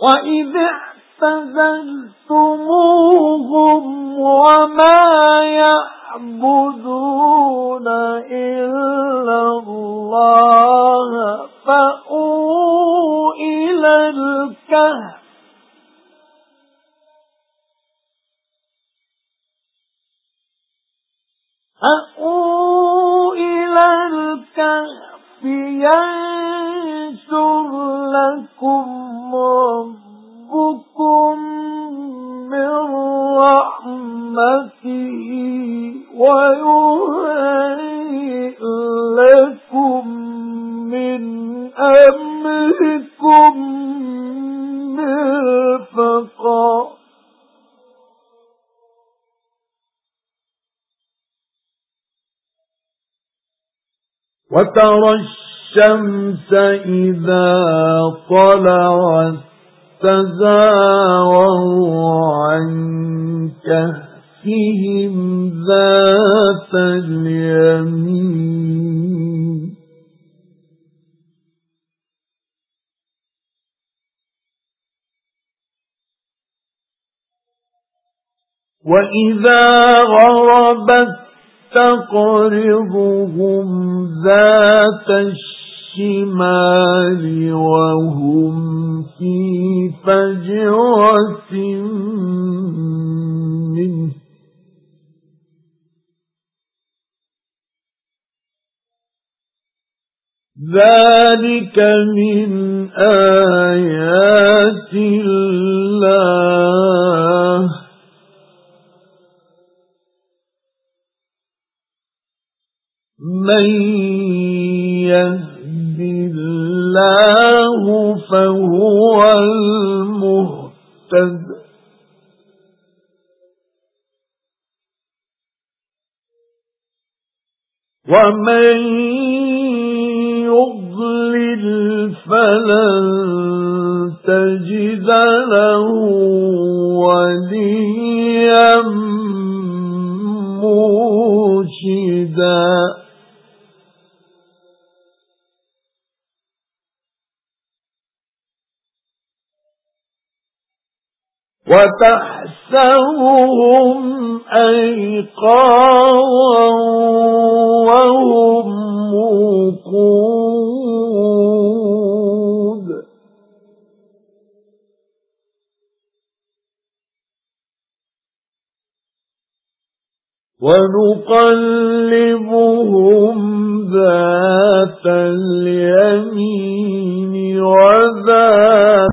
وَإِذْ اعْتَزَلْتُمُوهُمْ وَمَا يَعْبُدُونَ إِلَّا اللَّهَ فَأْوُوا إِلَى الْكَهْفِ فَأْوُوا إِلَى الْكَهْفِ يَنشُرْ لَكُمْ رَبُّكُمْ مِنْ رَحْمَتِهِ وَيُهَيِّئْ لَكُمْ مِنْ أَمْرِكُمْ مِرْفَقًا وَتَرَى الشَّمْسَ إِذَا طَلَعَتْ تَزَاوَرُ عَنْ كَهْفِهِمْ ذَاتَ الْيَمِينِ. وَإِذَا غَرَبَتْ تَقْرِضُهُمْ ذَاتَ الشِّمَالِ وَهُمْ فِي فَجْوَةٍ مِّنْهُ. ذَلِكَ مِنْ آيَاتِ اللَّهِ. مَن اللَّهُ فَهُوَ الْمُهْتَدِ. وَمَن يُضْلِلْ فَلَن تَجِدَ لَهُ وَلِيًّا مرشدا. وَتَحْسَبُهُمْ أَيْقَاظًا وَهُمْ رُقُودٌ وَنُقَلِّبُهُمْ ذَاتَ الْيَمِينِ